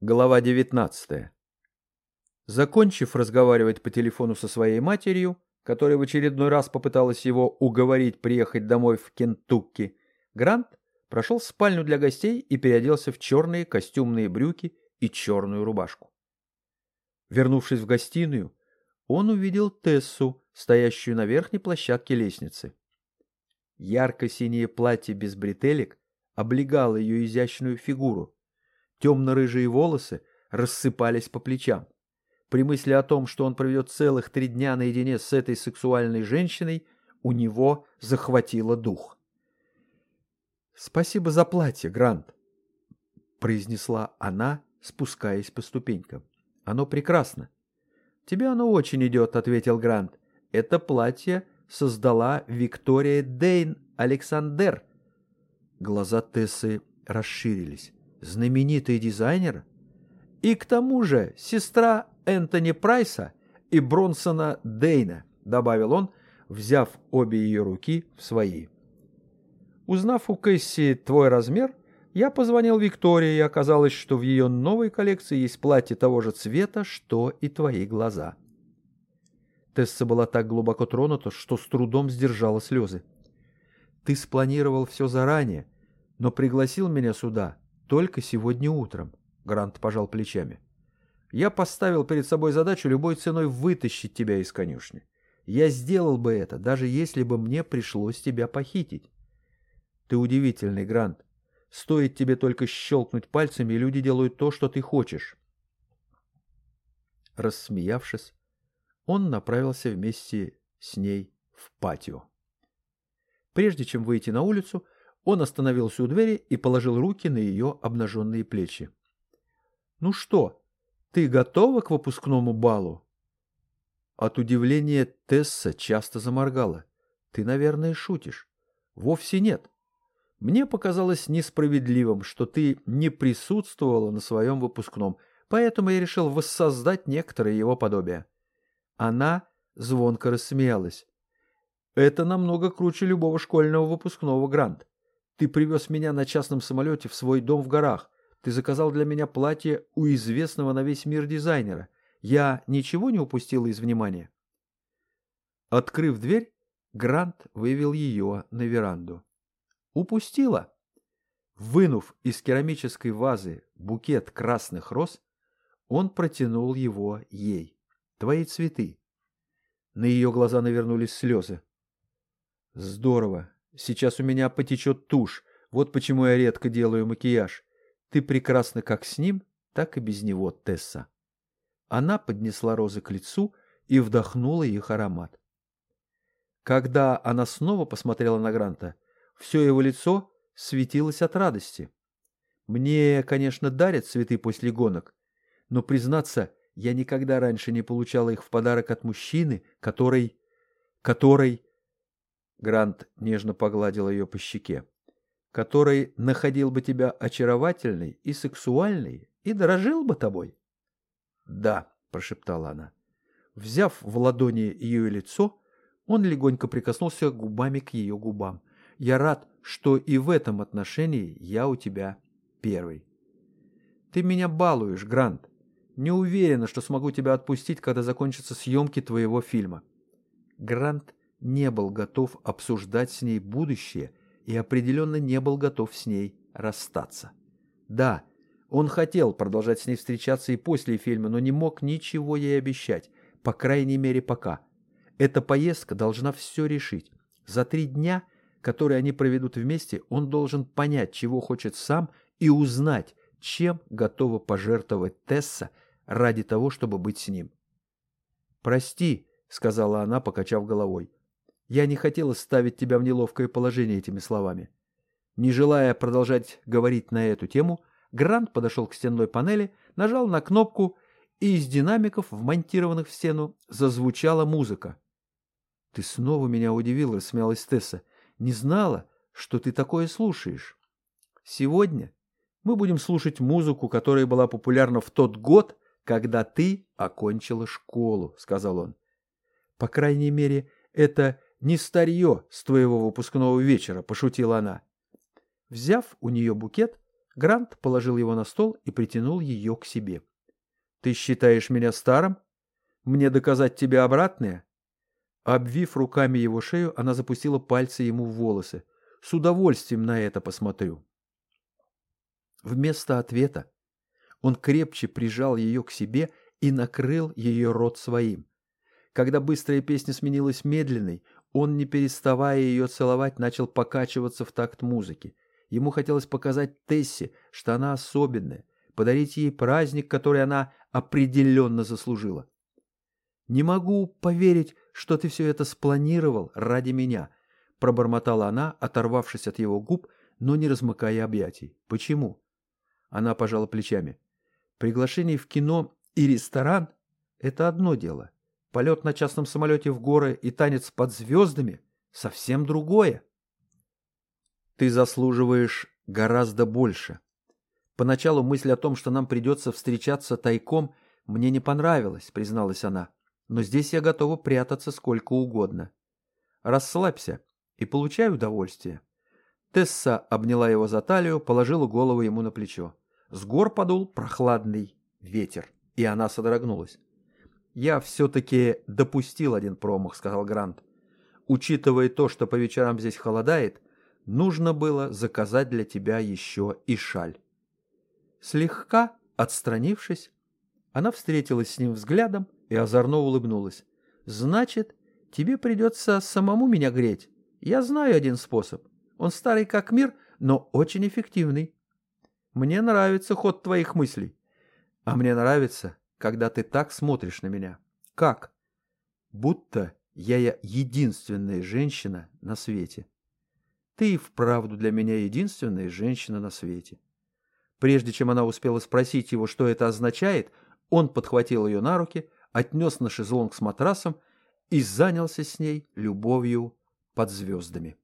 Глава 19. Закончив разговаривать по телефону со своей матерью, которая в очередной раз попыталась его уговорить приехать домой в Кентукки, Грант прошел в спальню для гостей и переоделся в черные костюмные брюки и черную рубашку. Вернувшись в гостиную, он увидел Тессу, стоящую на верхней площадке лестницы. Ярко-синее платье без бретелек облегало ее изящную фигуру, Темно-рыжие волосы рассыпались по плечам. При мысли о том, что он проведет целых три дня наедине с этой сексуальной женщиной, у него захватило дух. «Спасибо за платье, Грант», — произнесла она, спускаясь по ступенькам. «Оно прекрасно». «Тебе оно очень идет», — ответил Грант. «Это платье создала Виктория Дейн Александр». Глаза Тессы расширились знаменитый дизайнер, и к тому же сестра Энтони Прайса и Бронсона Дейна, добавил он, взяв обе ее руки в свои. Узнав у Кэсси твой размер, я позвонил Виктории, и оказалось, что в ее новой коллекции есть платье того же цвета, что и твои глаза. Тесса была так глубоко тронута, что с трудом сдержала слезы. Ты спланировал все заранее, но пригласил меня сюда, только сегодня утром. Грант пожал плечами. Я поставил перед собой задачу любой ценой вытащить тебя из конюшни. Я сделал бы это, даже если бы мне пришлось тебя похитить. Ты удивительный, Грант. Стоит тебе только щелкнуть пальцами, и люди делают то, что ты хочешь. Рассмеявшись, он направился вместе с ней в патио. Прежде чем выйти на улицу, он остановился у двери и положил руки на ее обнаженные плечи. «Ну что, ты готова к выпускному балу?» От удивления Тесса часто заморгала. «Ты, наверное, шутишь». «Вовсе нет. Мне показалось несправедливым, что ты не присутствовала на своем выпускном, поэтому я решил воссоздать некоторые его подобия». Она звонко рассмеялась. «Это намного круче любого школьного выпускного, Грант. Ты привез меня на частном самолете в свой дом в горах. Ты заказал для меня платье у известного на весь мир дизайнера. Я ничего не упустила из внимания?» Открыв дверь, Грант вывел ее на веранду. «Упустила?» Вынув из керамической вазы букет красных роз, он протянул его ей. «Твои цветы». На ее глаза навернулись слезы. «Здорово. Сейчас у меня потечет тушь. Вот почему я редко делаю макияж. Ты прекрасна как с ним, так и без него, Тесса. Она поднесла розы к лицу и вдохнула их аромат. Когда она снова посмотрела на Гранта, все его лицо светилось от радости. Мне, конечно, дарят цветы после гонок, но, признаться, я никогда раньше не получала их в подарок от мужчины, который... который... Грант нежно погладил ее по щеке. «Который находил бы тебя очаровательной и сексуальной и дорожил бы тобой?» «Да», — прошептала она. Взяв в ладони ее лицо, он легонько прикоснулся губами к ее губам. «Я рад, что и в этом отношении я у тебя первый». «Ты меня балуешь, Грант. Не уверена, что смогу тебя отпустить, когда закончатся съемки твоего фильма». Грант не был готов обсуждать с ней будущее и определенно не был готов с ней расстаться. Да, он хотел продолжать с ней встречаться и после фильма, но не мог ничего ей обещать, по крайней мере пока. Эта поездка должна все решить. За три дня, которые они проведут вместе, он должен понять, чего хочет сам, и узнать, чем готова пожертвовать Тесса ради того, чтобы быть с ним. «Прости», — сказала она, покачав головой. Я не хотела ставить тебя в неловкое положение этими словами. Не желая продолжать говорить на эту тему, Грант подошел к стенной панели, нажал на кнопку, и из динамиков, вмонтированных в стену, зазвучала музыка. «Ты снова меня удивил», — рассмеялась Тесса. «Не знала, что ты такое слушаешь. Сегодня мы будем слушать музыку, которая была популярна в тот год, когда ты окончила школу», — сказал он. «По крайней мере, это не старье с твоего выпускного вечера», — пошутила она. Взяв у нее букет, Грант положил его на стол и притянул ее к себе. «Ты считаешь меня старым? Мне доказать тебе обратное?» Обвив руками его шею, она запустила пальцы ему в волосы. «С удовольствием на это посмотрю». Вместо ответа он крепче прижал ее к себе и накрыл ее рот своим. Когда быстрая песня сменилась медленной, он, не переставая ее целовать, начал покачиваться в такт музыки. Ему хотелось показать Тессе, что она особенная, подарить ей праздник, который она определенно заслужила. «Не могу поверить, что ты все это спланировал ради меня», пробормотала она, оторвавшись от его губ, но не размыкая объятий. «Почему?» Она пожала плечами. «Приглашение в кино и ресторан — это одно дело. Полет на частном самолете в горы и танец под звездами — совсем другое. Ты заслуживаешь гораздо больше. Поначалу мысль о том, что нам придется встречаться тайком, мне не понравилась, призналась она. Но здесь я готова прятаться сколько угодно. Расслабься и получай удовольствие. Тесса обняла его за талию, положила голову ему на плечо. С гор подул прохладный ветер, и она содрогнулась. «Я все-таки допустил один промах», — сказал Грант. «Учитывая то, что по вечерам здесь холодает, нужно было заказать для тебя еще и шаль». Слегка отстранившись, она встретилась с ним взглядом и озорно улыбнулась. «Значит, тебе придется самому меня греть. Я знаю один способ. Он старый как мир, но очень эффективный. Мне нравится ход твоих мыслей. А мне нравится, когда ты так смотришь на меня. Как? Будто я, я единственная женщина на свете. Ты и вправду для меня единственная женщина на свете. Прежде чем она успела спросить его, что это означает, он подхватил ее на руки, отнес на шезлонг с матрасом и занялся с ней любовью под звездами.